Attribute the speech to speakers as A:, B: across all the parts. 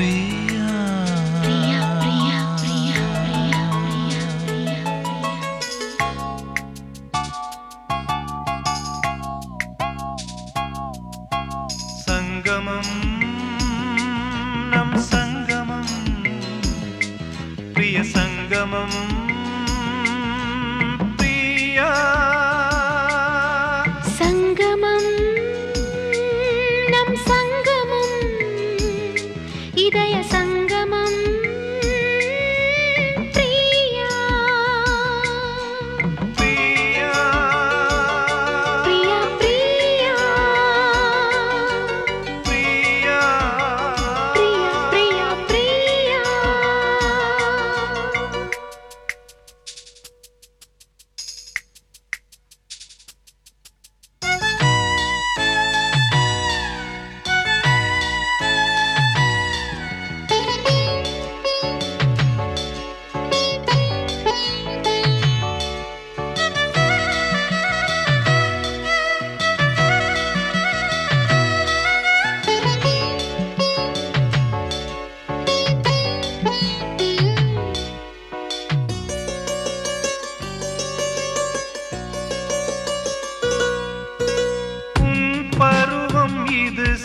A: പ്രിയ സംഗമം
B: നം സംഗമം പ്രിയ സംഗമം പ്രിയ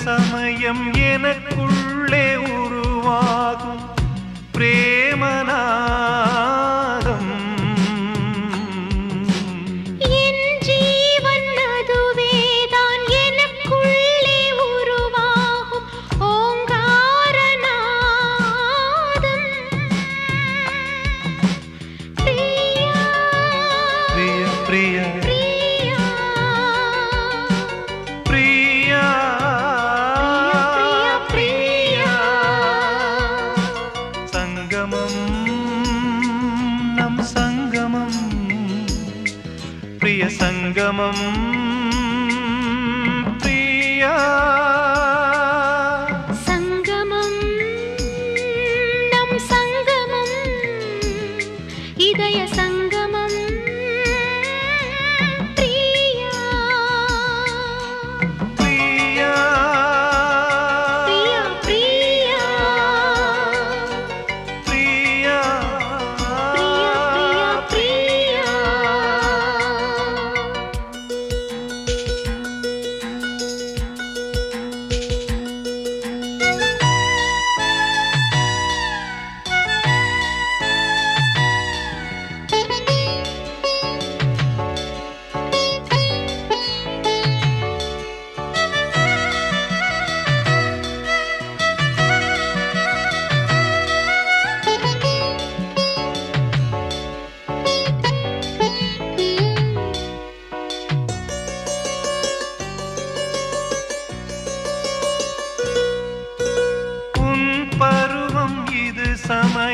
A: சமயம் எனக்குள்ளே
B: உருவா
A: प्रिय संगमम प्रिया।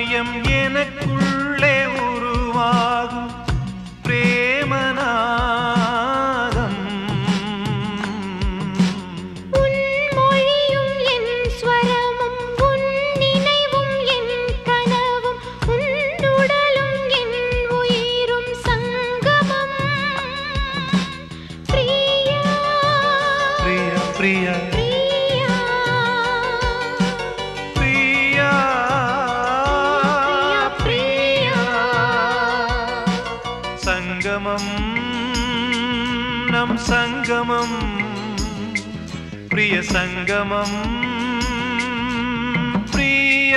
A: சமயம் எனக்குள்ளே உருவாகும் பிரேமநாதம்.
B: உன் மொழியும் என் ஸ்வரமும் உன் நினைவும் என் கனவும் உன் உடலும் என் உயிரும் சங்கமம். பிரிய.
A: பிரிய பிரியா. സംഗമം നം സംഗമം പ്രിയ സംഗമം പ്രിയ